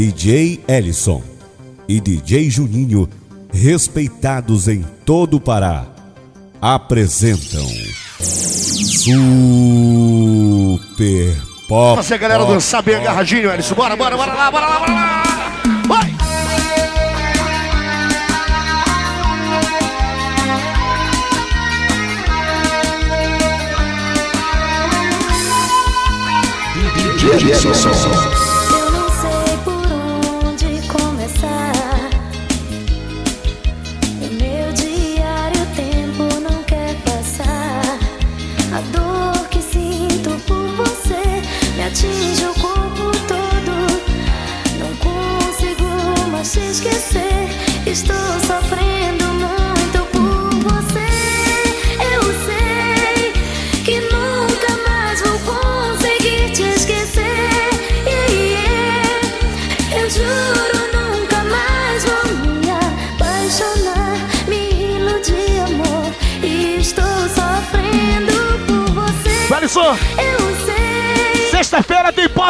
DJ Ellison e DJ Juninho, respeitados em todo o Pará, apresentam Super Pop. Você, galera, dançar bem agarradinho, Ellison. Bora, bora, bora lá, bora lá, bora lá. Vai! Eu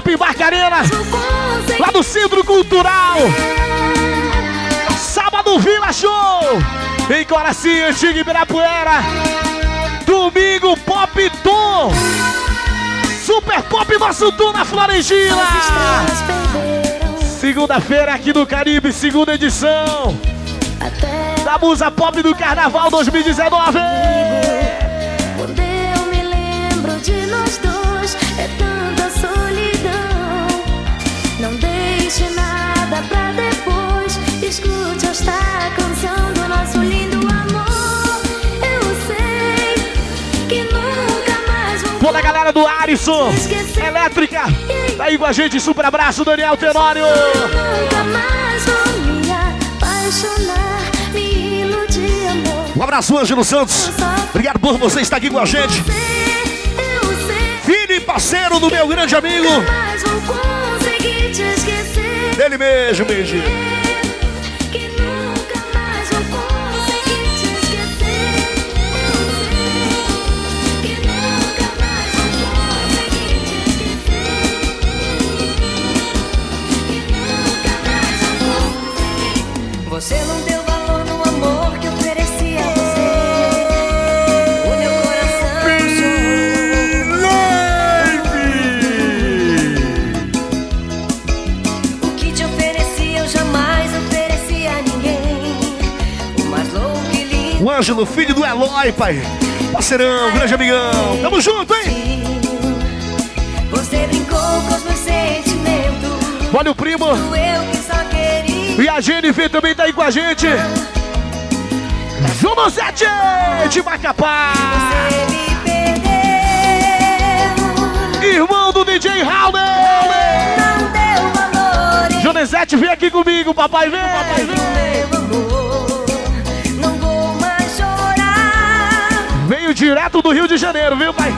em Barcarena, lá no Centro Cultural. Sábado Vila Show, em Coraci, Antigo Ibirapuera. Domingo Pop Tom. Super Pop Nosso Tom na Florentina. Segunda-feira aqui no Caribe, segunda edição da Musa Pop do Carnaval 2019. Quando eu me lembro de nós dois, é tanta solidão. Deixe nada pra depois. Escute esta canção do nosso lindo amor. Eu sei que nunca mais vou Toda a galera do Arisson. Elétrica, tá aí com a gente. Super abraço, Daniel Tenório. Nunca mais vou me apaixonar, me iludir, amor. Um abraço, Ângelo Santos. Obrigado por você estar aqui com a gente. E parceiro do meu grande amigo. Dele mesmo, beijinho. Que nunca mais Ângelo, filho do Eloy, pai. Parceirão, grande amigão. Tamo junto, hein? Você brincou com os meus sentimentos. Olha o primo. E a Jennifer também tá aí com a gente. João Zete de Macapá. Irmão do DJ Raul. Jonezete, vem aqui comigo, papai, vem. Meu amor, direto do Rio de Janeiro, viu, pai?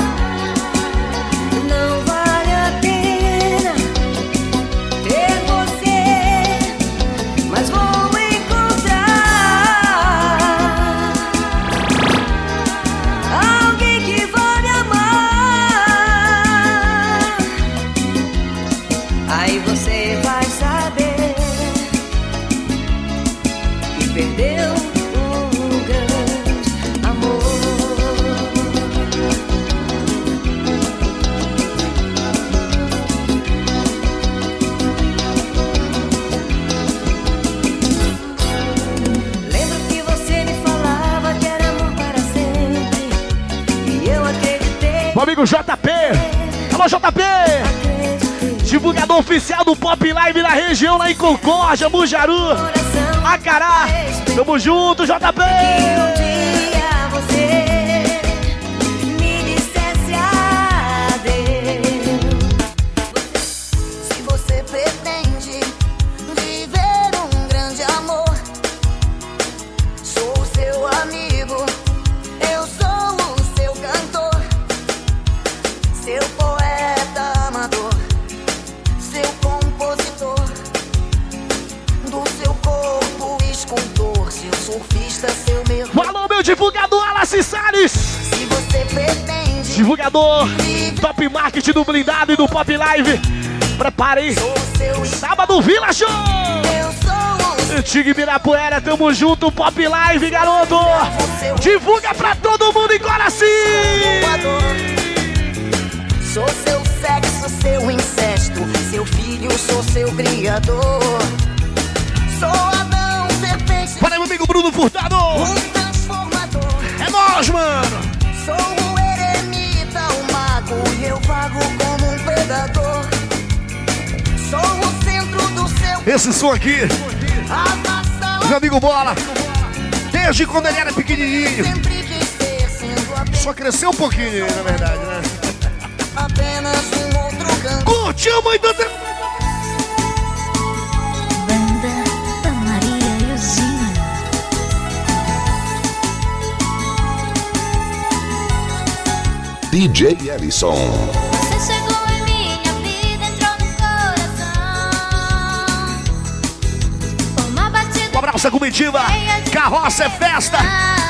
Amigo JP. Alô, JP. Divulgador oficial do Pop Live na região, lá em Concórdia, Coração Acará. Tamo junto, JP. Wallace Salles. Se você pretende divulgador, top marketing do blindado e do pop live. Prepare, Sou seu, sábado Vila Show! eu sou o Antigo Ibirapuera, tamo junto, pop live, garoto! Divulga pra todo mundo Coraci! voador. Sou seu sexo, seu incesto, seu filho, sou seu criador. Sou Adão, serpente, Para meu amigo Bruno Furtado! Um nós, mano! Sou o eremita, o mago, e eu vago como um predador. Sou o centro do seu Esse som aqui, meu amigo Bola, desde quando ele era pequenininho, só cresceu um pouquinho, na verdade, né? apenas um outro canto. Curtiu muito tempo! Batida Um abraço à comitiva, carroça é festa!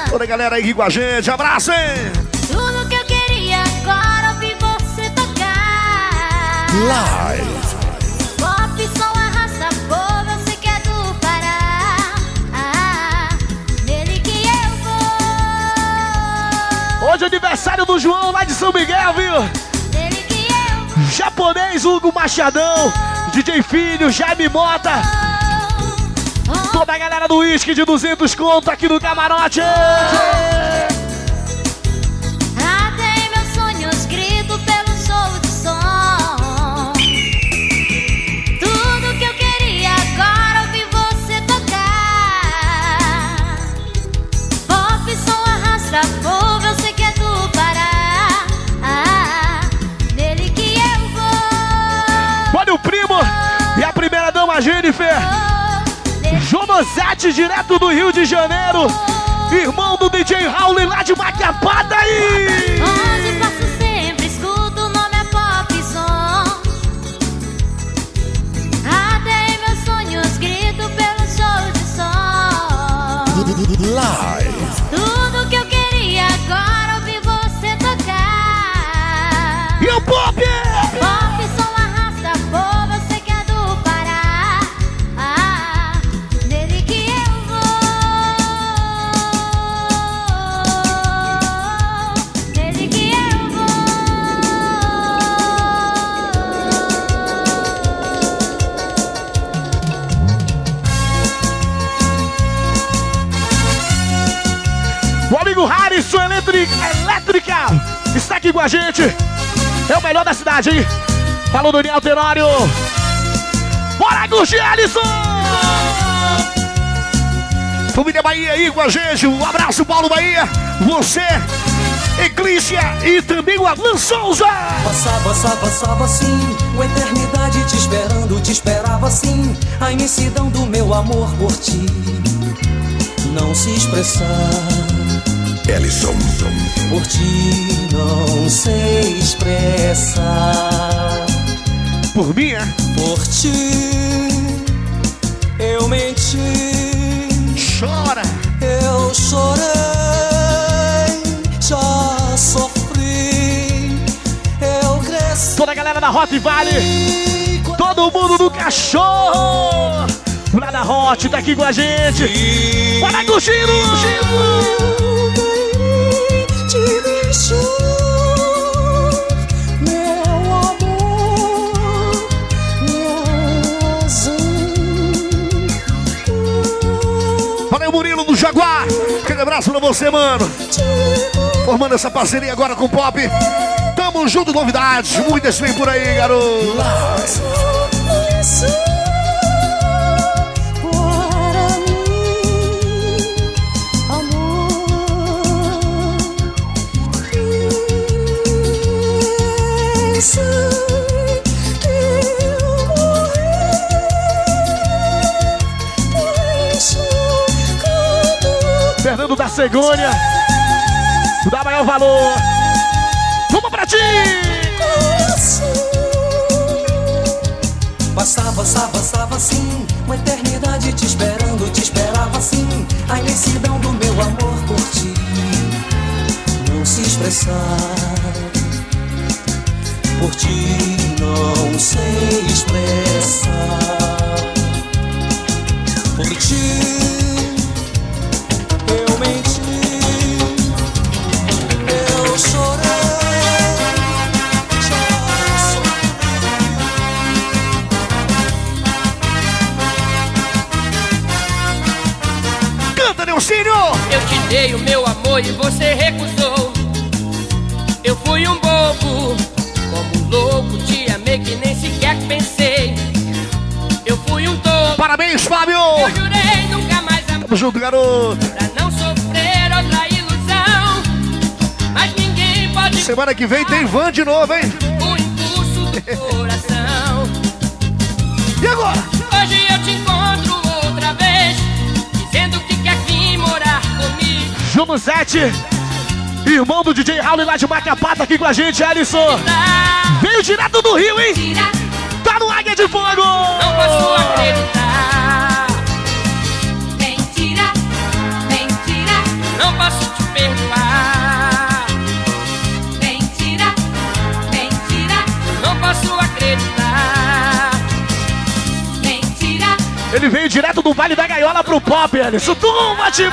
Toda a galera aí com a gente, abraço, hein? Tudo que eu queria agora ouvir você tocar. Live. Hoje é aniversário do João lá de São Miguel, viu? Japonês Hugo Machadão, DJ Filho, Jaime Mota, toda a galera do uísque de 200 conto aqui no camarote. Jonosete direto do Rio de Janeiro, irmão do DJ Raul lá de Maquiapada aí. Aqui com a gente. É o melhor da cidade, hein? Falou Daniel Tenório. Bora, Gucci Alisson! Família Bahia aí com a gente. Um abraço, Paulo Bahia. Você, Eclícia e também o Alan Souza. Passava, passava, passava assim, uma eternidade te esperando, te esperava assim, a imensidão do meu amor por ti. Não se expressar, Ellison. por ti não sei expressar. Por mim, é? Por ti eu menti, Chora. eu chorei, já sofri, eu cresci. Toda a galera da Hot Vale. Todo mundo do cachorro. Lá da Hot tá aqui com a gente. Bora, Guchino! Alguém abraço pra você, mano. Formando essa parceria agora com o Pop. Tamo junto, novidades. Muitas vem por aí, garoto. Da Cegonha. Dá maior valor. Vamos pra ti! Passava, passava, assim, uma eternidade te esperando, te esperava assim, a imensidão do meu amor por ti. Não se expressar, por ti não sei expressar. Por ti Eu te dei o meu amor e você recusou. Eu fui um bobo, como um louco, te amei que nem sequer pensei. Eu fui um tolo, Parabéns, Fábio! eu jurei nunca mais amar Tamo junto, garoto! pra não sofrer outra ilusão. Mas ninguém pode Semana que vem tem van de novo, hein? o impulso do coração. E agora? Juno Zete, irmão do DJ Raul lá de Macapá, tá aqui com a gente, Alisson. Veio direto do Rio, hein? Tá no Águia de Fogo! não posso acreditar. Mentira, mentira, Não posso te perdoar. mentira, mentira, Não posso acreditar. mentira. Ele veio direto do Vale da Gaiola pro Pop, Alisson. Toma, time,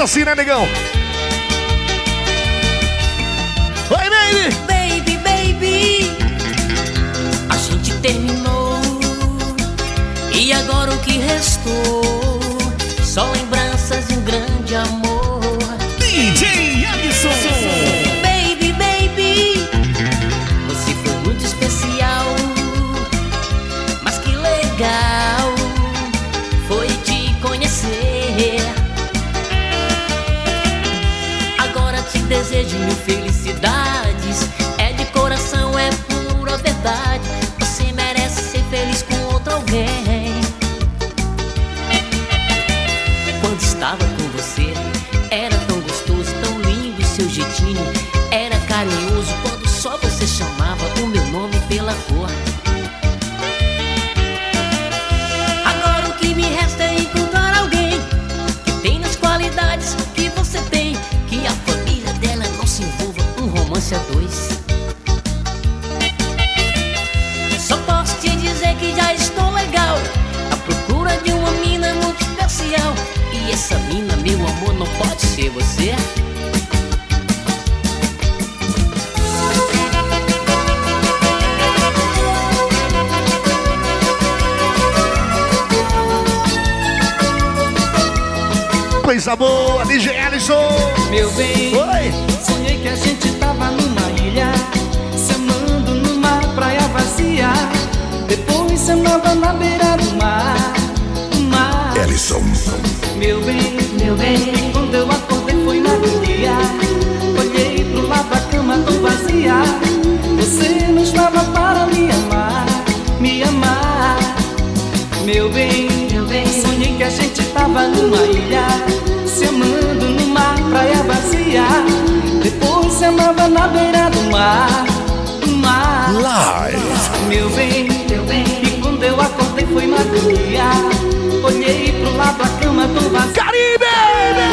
meu irmão! Essa sim, né, negão? Oi, baby! Baby, baby, a gente terminou. E agora o que restou? Só lembranças de um grande amor. Desejo mil felicidades. É de coração, é pura verdade. Você merece ser feliz com outro alguém. Quando estava com você, era tão gostoso, tão lindo seu jeitinho. Era carinhoso quando só você chamava o meu nome pela cor. Coisa boa, DJ Alisson! Meu bem, Oi! sonhei que a gente tava numa ilha, se amando numa praia vazia. Depois se amava na beira do mar, mar. Ellison. Meu bem, meu bem, quando eu acordei foi na agonia. Olhei pro lado, a cama tão vazia. Você não estava para me amar, me amar. Meu bem, meu bem, sonhei que a gente tava numa ilha, amava na beira do mar, do mar. Live. Meu bem, meu bem, e quando eu acordei foi na agonia. Olhei pro lado, a cama tão vazia. Caribe!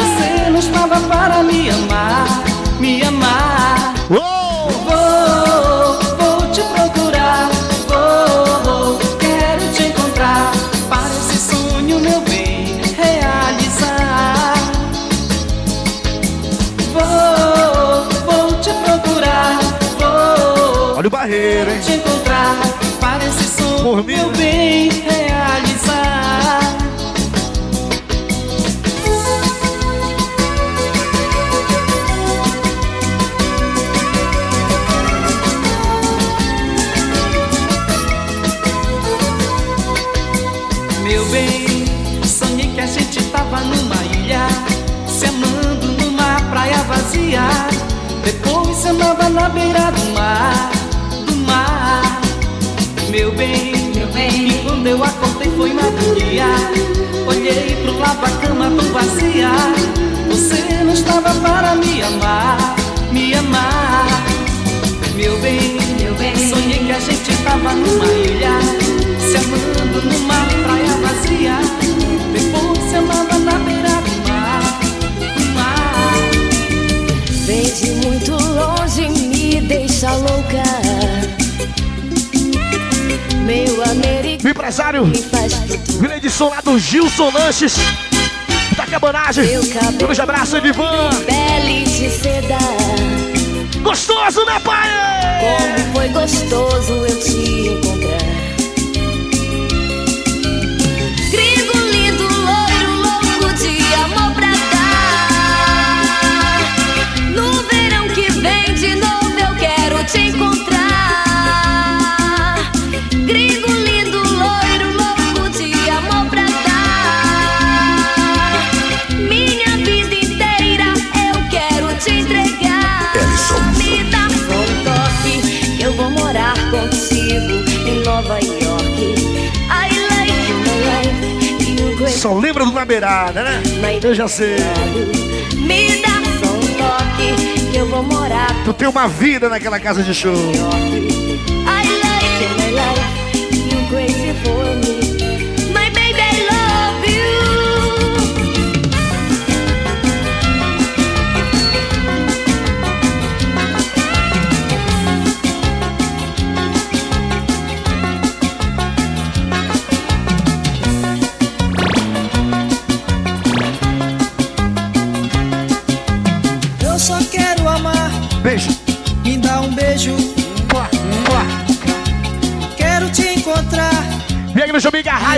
Você não estava para me amar, me amar. Por mim, agonia. Olhei pro lado, a cama tão vazia. Você não estava para me amar, me amar. Meu bem, meu bem, sonhei que a gente tava numa ilha, se amando numa praia vazia. Empresário, grande som lá do Gilson Lanches. Da cabanagem. Grande abraço, Edivan. Gostoso, né, pai? Como foi gostoso eu te encontrar. Só lembra do Na Beirada, né? Eu já sei. Me dá só um toque que eu vou morar Tu tem uma vida naquela casa de show.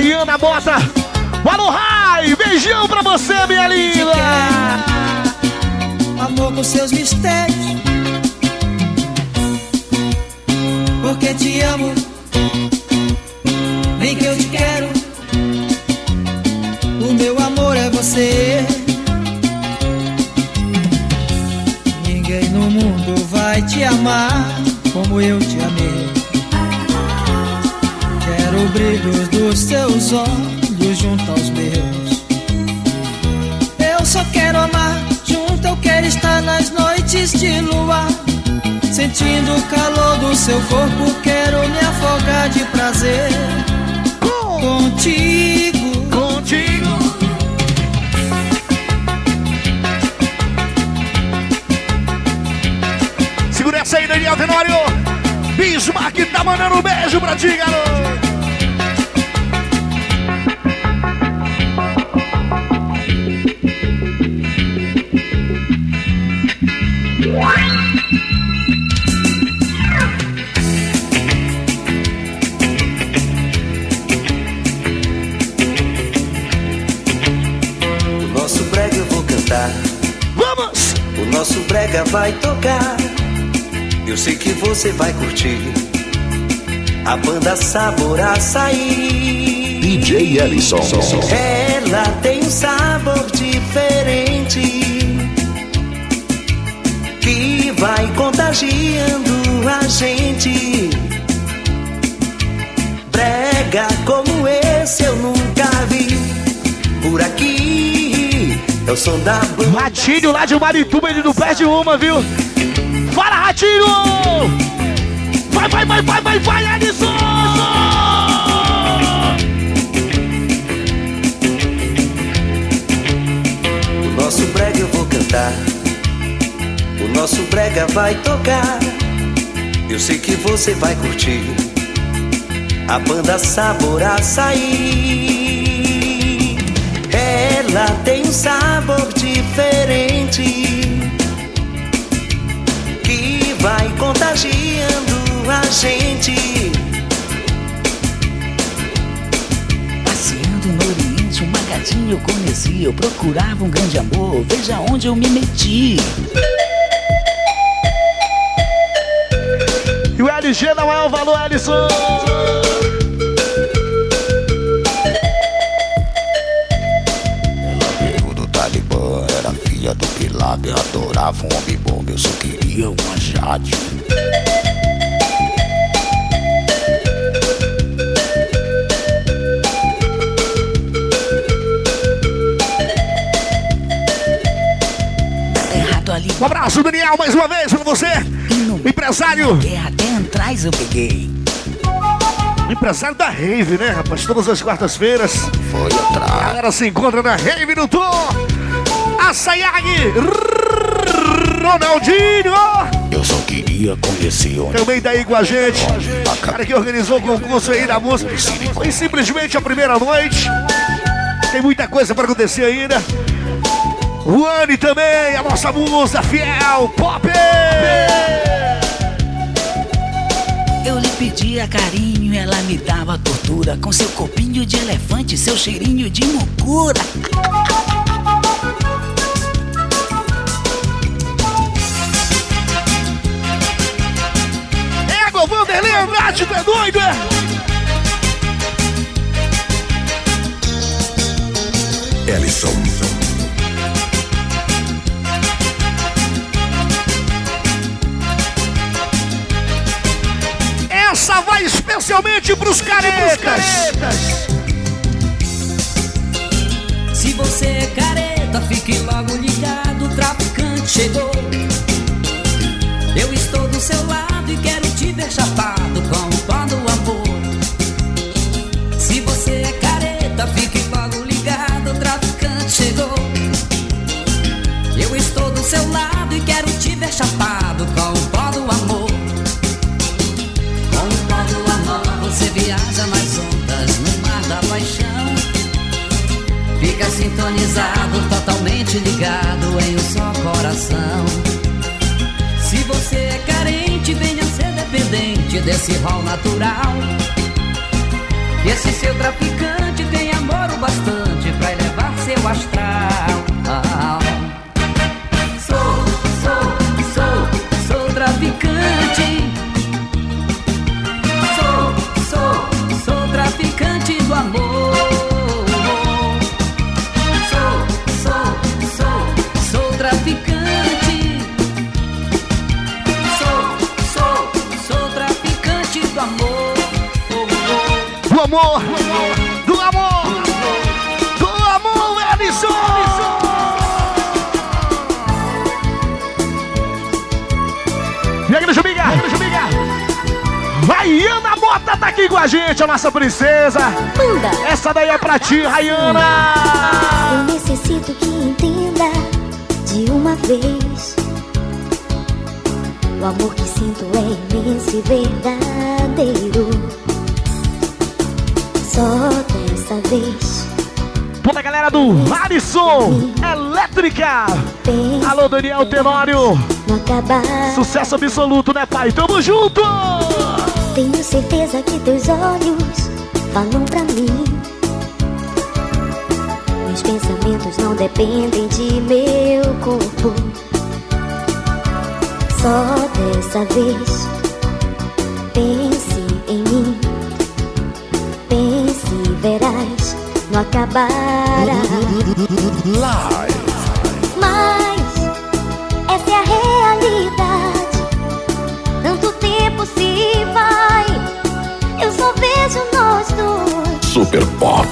Rayana Bota. Rai! Beijão pra você, minha linda! amor com seus mistérios. Porque te amo, Sentindo o calor do seu corpo, quero me afogar de prazer. Contigo, Contigo. Segura essa aí, Daniel Tenório. Bismarck tá mandando um beijo pra ti, garoto. Brega vai tocar. Eu sei que você vai curtir. A banda Sabor Açaí. DJ Ellison. Ela tem um sabor diferente que vai contagiando a gente. Brega como esse eu nunca vi por aqui. É o som da banda. Ratinho lá de Marituba, ele não perde uma, viu? Fala, Ratinho! Vai, vai, vai, vai, vai, vai, Alisson! O nosso brega eu vou cantar. O nosso brega vai tocar. Eu sei que você vai curtir. A banda Sabor Açaí. Ela tem um sabor diferente que vai contagiando a gente. Passeando no Oriente, uma gatinha eu conheci. Eu procurava um grande amor, veja onde eu me meti. E o LG não é o valor, Alisson! balada, eu adorava um homem bom, eu só queria uma Jade. Um abraço, Daniel, mais uma vez pra você. Empresário. Até atrás eu peguei. Empresário da Rave, né, rapaz? Todas as quartas-feiras. Foi atrás. A galera se encontra na Rave no tour. A Sayag. Ronaldinho. Eu só queria conhecer onde Também tá aí com a gente. O cara que organizou o concurso aí da música. Foi simplesmente a primeira noite. Tem muita coisa pra acontecer ainda. Juane também, a nossa musa fiel, pop! Eu lhe pedia carinho, ela me dava tortura Com seu copinho de elefante, seu cheirinho de mucura Égua, Vanderlei Andrade, tu é doido, é? Ellison. Essa vai especialmente pros caretas. Se você é careta, fique logo ligado, o traficante chegou. Eu estou do seu lado te ver chapado com o pó do amor. Se você é careta, fique logo ligado, o traficante chegou. Eu estou do seu lado e quero te ver chapado com o pó do amor. Com o pó do amor, você viaja nas ondas no mar da paixão. Fica sintonizado, totalmente ligado em um só coração. Desse rol natural. Que esse seu traficante amor, do amor, do amor, Ellison. E aí, Jumiga. Rayana Mota tá aqui com a gente, a nossa princesa. Manda! Essa daí é pra ti, Rayana. Eu necessito que entenda de uma vez. O amor que sinto é imenso e verdadeiro. Só dessa vez. Toda a galera do Alisson Elétrica. Alô, Daniel Tenório. Sucesso absoluto, né, pai? Tamo junto! Tenho certeza que teus olhos falam pra mim. Meus pensamentos não dependem de meu corpo. Só dessa vez, pense em mim. Acabará. Live. Mas essa é a realidade. Tanto tempo se vai, eu só vejo nós dois. Super Pop.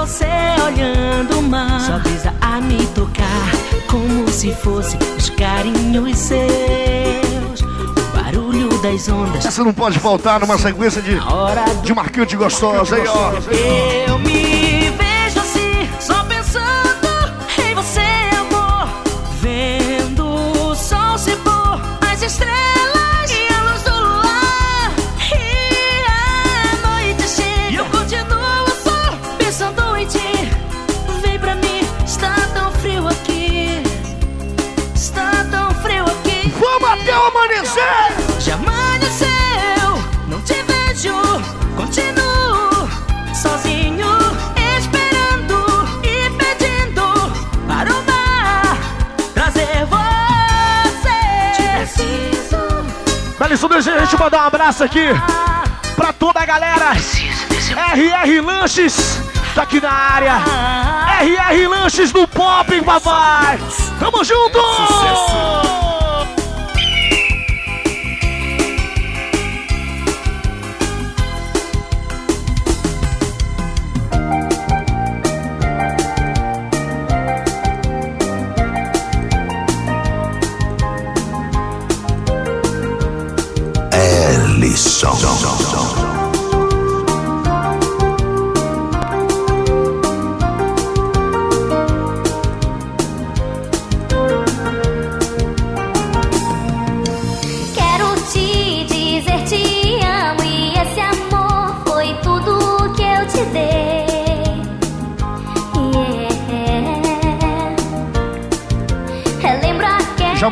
Você olhando o mar. Só brisa a me tocar, como se fosse os carinhos seus. O barulho das ondas Essa não pode faltar numa sequência de, de de gostosa aí, ó. Eu me Alisson, deixa a gente mandar um abraço aqui pra toda a galera. RR Lanches, tá aqui na área. RR Lanches do Pop, papai. Tamo junto!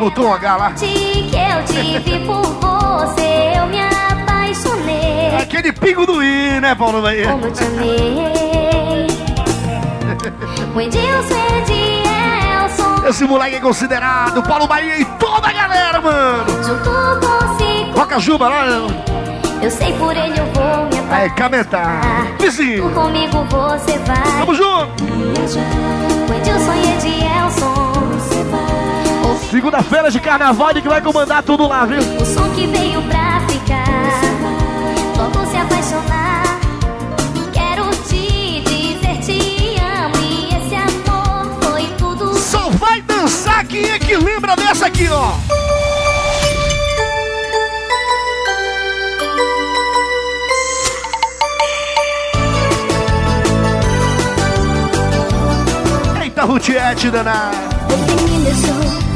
Um H lá? que eu tive por você, eu me apaixonei. Aquele pingo do I, né, Paulo Bahia? Como eu te amei. O Edilson Edielson, Esse moleque é considerado Paulo Bahia e toda a galera, mano. junto consigo. Roca Juba lá. Eu sei por ele eu vou me apaixonar. Cametá. Vizinho. Comigo você vai. Tamo junto. O Edilson e Edielson. Segunda-feira de carnaval, ele que vai comandar tudo lá, viu? O som que veio pra ficar. Logo se apaixonar. Quero te dizer te amo e esse amor foi tudo. Só vai dançar quem é que lembra dessa aqui, ó. Eita, Rutiete, danada. Você me deixou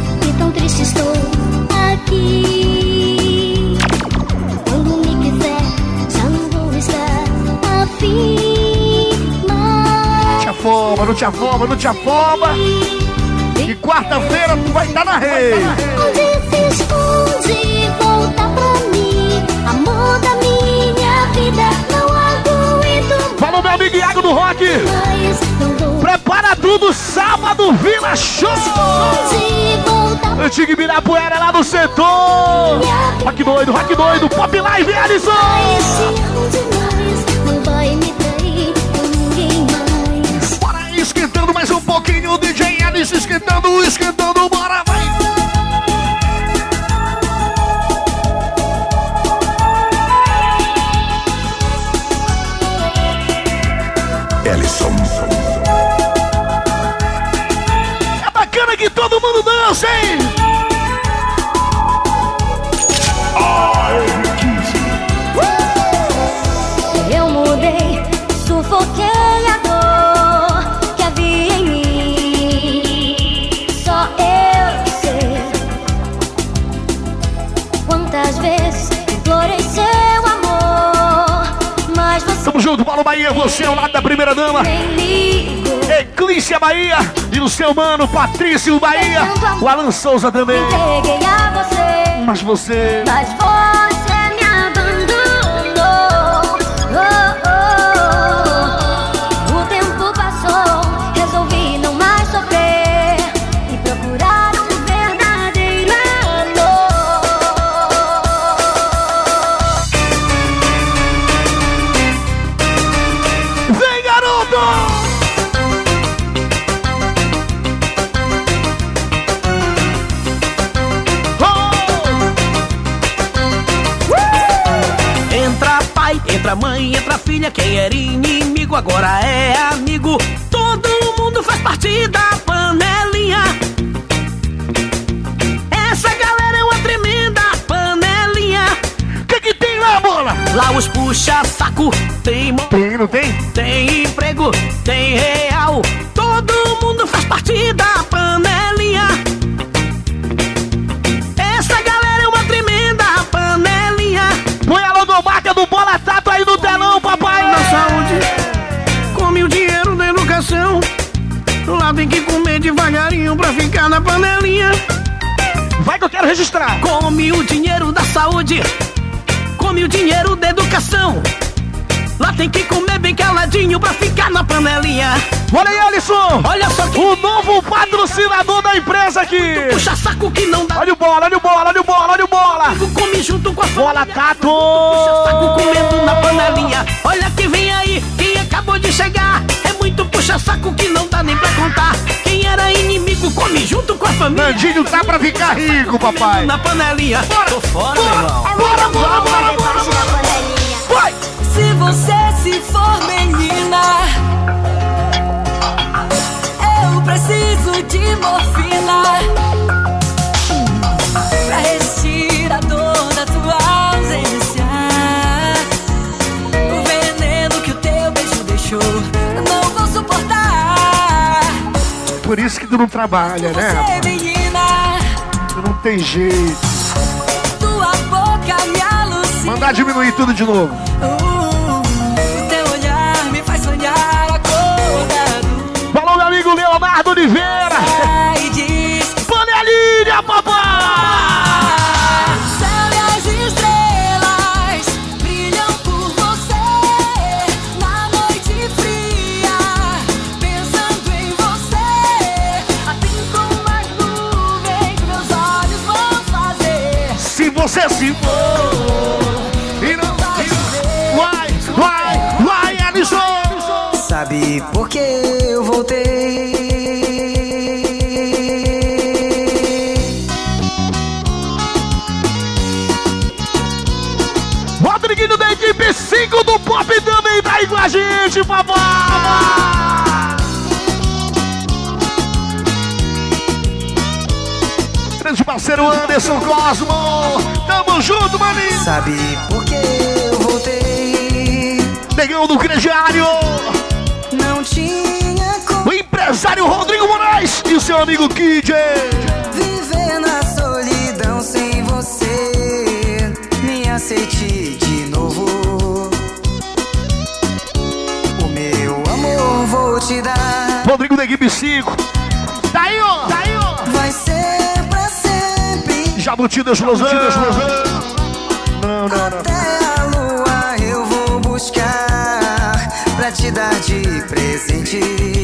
afoba, não te afoba, não te afoba. E quarta-feira tu vai estar na rede. onde se esconde, volta pra mim. Amor da minha vida, não aguento Falou meu amigo Iago do Rock. Prepara tudo, sábado, Vila Show. Antigo Ibirapuera lá no setor. Rock doido, rock doido, pop live, Alisson. Mais um pouquinho, o DJ Alice esquentando, esquentando, bora, vai. Ellison. É bacana que todo mundo dança, hein? Bahia, você ao lado da primeira dama. Eclícia Bahia e o seu mano Patrício Bahia. O Alan Souza também. Mas você. mas você puxa saco, tem Tem, não tem? tem emprego, tem real. Todo mundo faz parte da panelinha. Essa galera é uma tremenda panelinha. Põe a logomarca do Bola Tato aí no telão, papai! Na saúde, come o dinheiro da educação. Lá tem que comer devagarinho pra ficar na panelinha. Vai que eu quero registrar! Come o dinheiro da saúde, Lá tem que comer bem caladinho pra ficar na panelinha. Olha aí, Alisson! Olha só que O novo patrocinador da empresa aqui! puxa saco que não dá. Olha o bola, olha o bola, olha o bola, olha o bola! Come junto com a Bola. Tato! Puxa saco comendo na panelinha. Olha que vem aí, quem acabou de chegar. É muito puxa saco que não dá nem pra contar. Quem era inimigo come junto com a família. Nandinho tá pra ficar rico, papai! Na panelinha. Tô fora, meu irmão. Bora, bora, bora, bora! Panelinha. Vai! Se você se for menina, eu preciso de morfina pra resistir a dor da tua ausência. O veneno que o teu beijo deixou, não vou suportar. Por isso que tu não trabalha, né? rapaz? Você, menina, Tu não tem jeito. tua boca me alucina. Mandar diminuir tudo de novo. Oliveira! Panelinha, papai! céu e as estrelas brilham por você na noite fria, pensando em você. Assim como as nuvens, meus olhos vão fazer. Se você se for e não vai, vai, vai, Alisson! Sabe por que eu voltei? Com a gente, papai! Grande parceiro Anderson Cosmo! Tamo junto, maninho! Sabe por que eu voltei? Negão do crediário! Não tinha como O empresário Rodrigo Moraes e o seu amigo Kid! viver na solidão sem você. Me aceite te dar. Rodrigo da equipe 5. Tá aí, ó! Tá aí, ó! Vai ser pra sempre. Jabuti da explosão! Não, não, não. Até a lua eu vou buscar pra te dar de presente.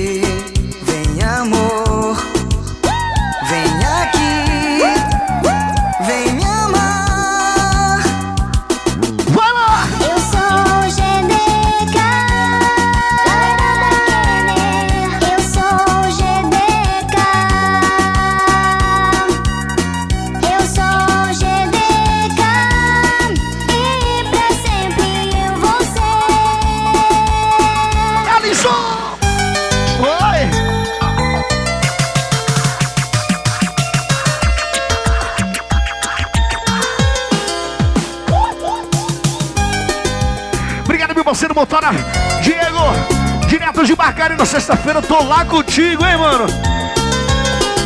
Contigo, hein, mano?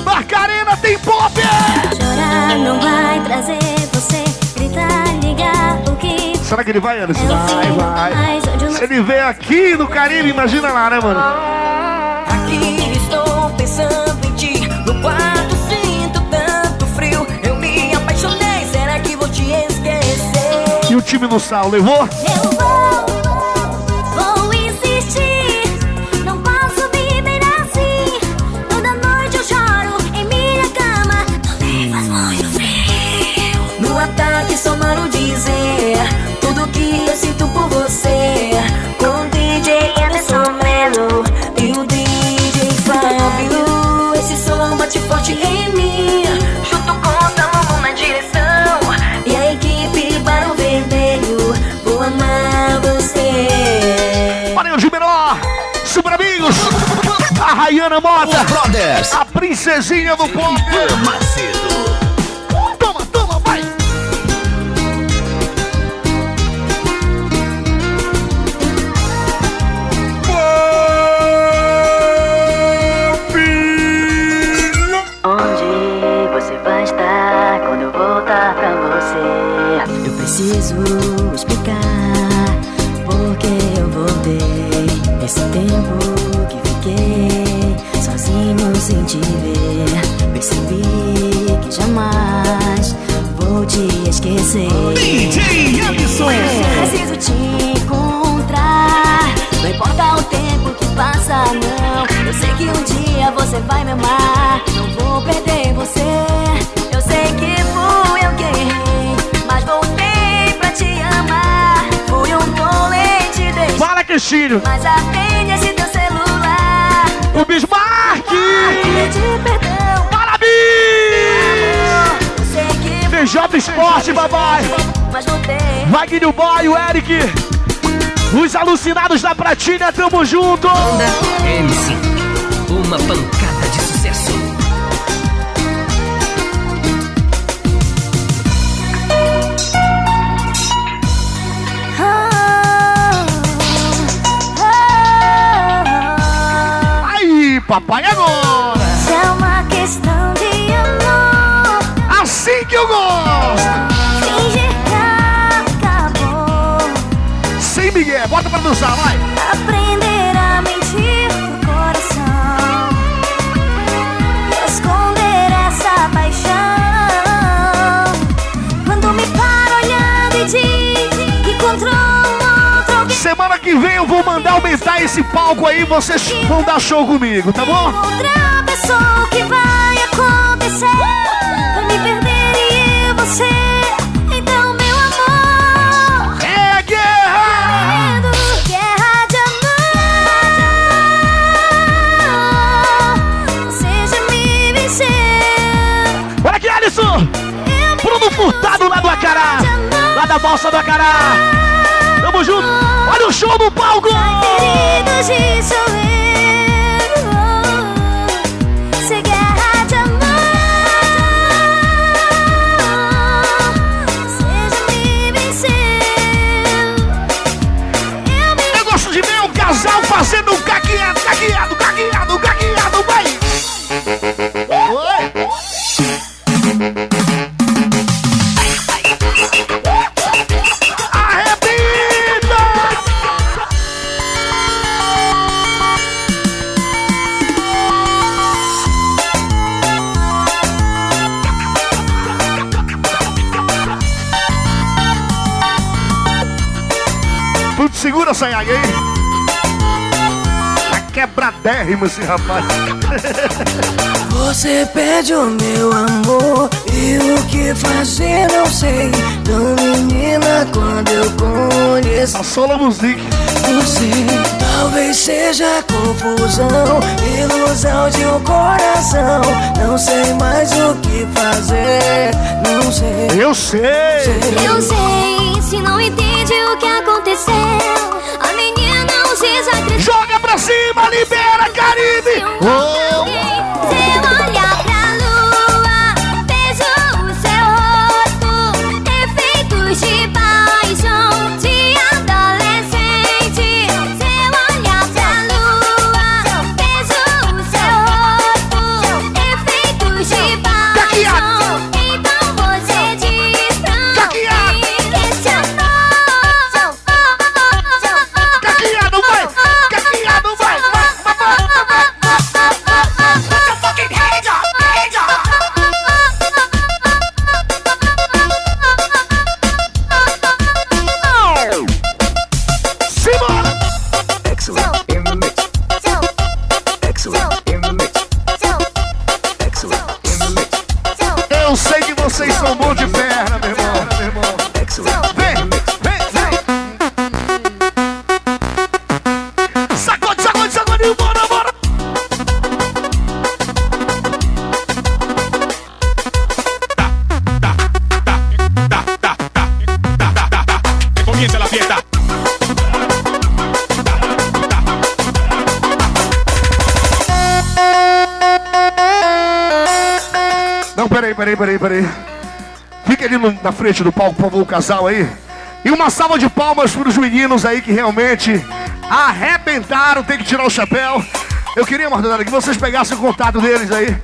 Barcarena tem pop! Chorar não vai trazer você, gritar, ligar o que Será que ele vai, Anderson? Eu Vai, vai. Se ele vem aqui no Caribe, imagina lá, né, mano? Aqui estou pensando em ti. No quarto sinto tanto frio. Eu me apaixonei, será que vou te esquecer? E o time no sal levou? Eu vou, Melo e o DJ Fábio. Esse som bate forte em mim. Junto com o Salomão na direção. E a equipe Barão Vermelho. Vou amar você. Olha o de menor! Super amigos! A Rayana Mota! Brothers. A princesinha do pop! Macedo. Preciso explicar porque eu voltei. Esse tempo que fiquei sozinho sem te ver. Percebi que jamais vou te esquecer. DJ. Preciso te encontrar. importa o tempo que passa, não. Eu sei que um dia você vai me amar. Não vou perder você. Te amar. Fui um. Fala, Cristinho. Mas atende esse teu celular. O Bismarck. Pedir perdão. PJ Esporte, babai. mas. Wagner Boy, o Eric. Os alucinados da Pratinha, tamo junto. MC. Uma pancada papai, agora. Se é uma questão de amor, Assim que eu gosto. fingir que acabou. Sem Miguel, bota pra dançar, vai. Que vem eu vou mandar aumentar esse palco aí, vocês vão dar show comigo, tá bom? Outra pessoa o que vai acontecer Vai me perder e eu você Então meu amor É guerra! Medo, guerra de amor Seja me vencer Olha aqui, Alisson! Bruno Furtado lá do Acará! Lá da Balsa do Acará! Tamo junto! Olha o show no palco! Quebradérrimo esse rapaz. Você pede o meu amor e o que fazer não sei. Tão menina quando eu conheço A sola music. você. Talvez seja confusão, ilusão de um coração. Não sei mais o que fazer, não sei. Eu sei. Eu sei, se não entende o que aconteceu A menina não se desacredita Joga pra cima, libera, frente do palco, por favor, o casal aí. E uma salva de palmas para os meninos aí que realmente arrebentaram, tem que tirar o chapéu. Eu queria, Mardonada, que vocês pegassem o contato deles aí.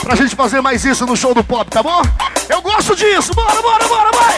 Pra gente fazer mais isso no show do pop, tá bom? Eu gosto disso! Bora, bora, bora, vai!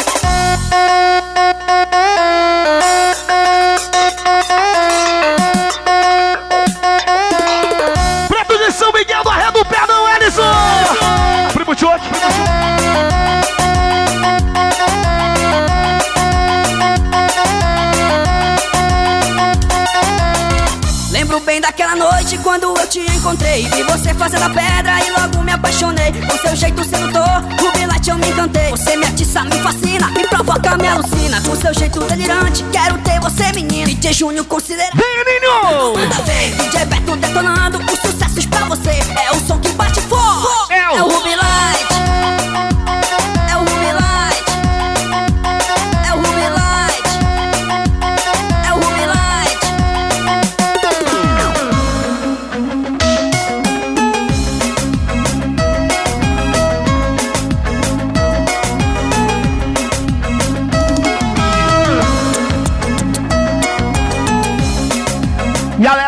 Eu te encontrei Vi você fazendo a pedra e logo me apaixonei. Com seu jeito sedutor, Ruby Light eu me encantei. Você me atiça, me fascina, me provoca, me alucina. Com seu jeito delirante, quero ter você menino. DJ Júnior considera Vem, Ninho! Manda ver, DJ Beto detonando os sucessos pra você. É o som que bate forte, É o- é o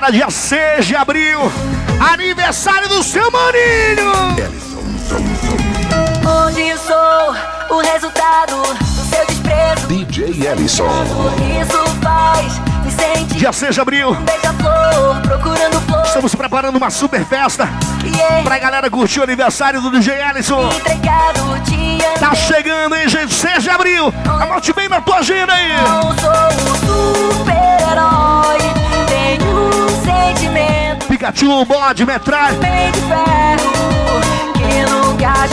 Galera, dia 6 de abril, aniversário do seu maninho! Hoje eu sou o resultado do seu desprezo. DJ Ellison. Isso faz me sentir Dia 6 de abril, beija-flor, procurando flor. estamos preparando uma super festa Que é pra galera curtir o aniversário do DJ Ellison. Tá chegando, hein, gente? 6 de abril. Anote bem na tua agenda aí. Não sou um super-herói. Pikachu, bode, metralha.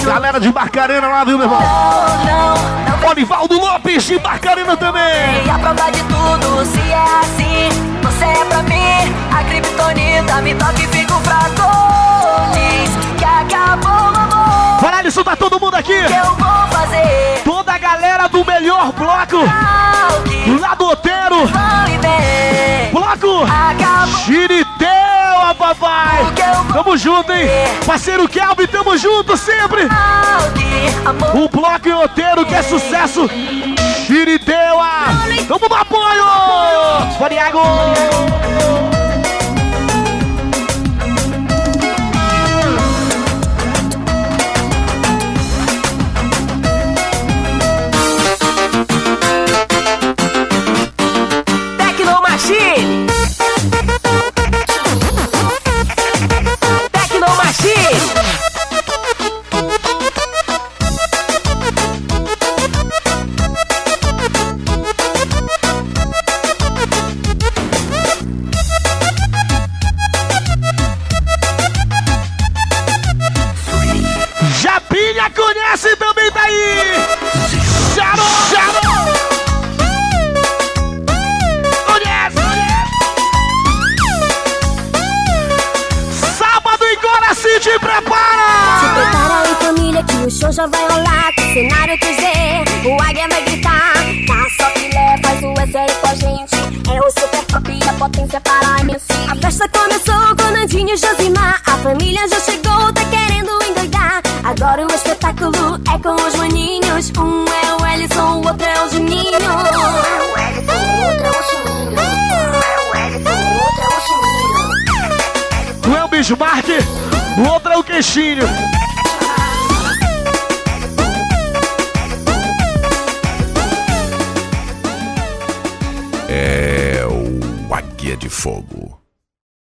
Galera de Barcarena lá, viu, meu irmão? Não, não, Orivaldo Lopes de Barcarena também. E a prova de tudo, se é assim, você é pra mim a criptonita, me toca e fico fraco. Diz que acabou o amor, Fala, Alisson, tá todo mundo aqui. que eu vou fazer Toda a galera do melhor bloco lá do vem. Bloco Acabou Chiriteu, papai. Tamo junto, hein? Parceiro Kelvin, tamo junto sempre. O bloco em Oteiro que é sucesso. Chiriteua. Tamo no apoio. Bora,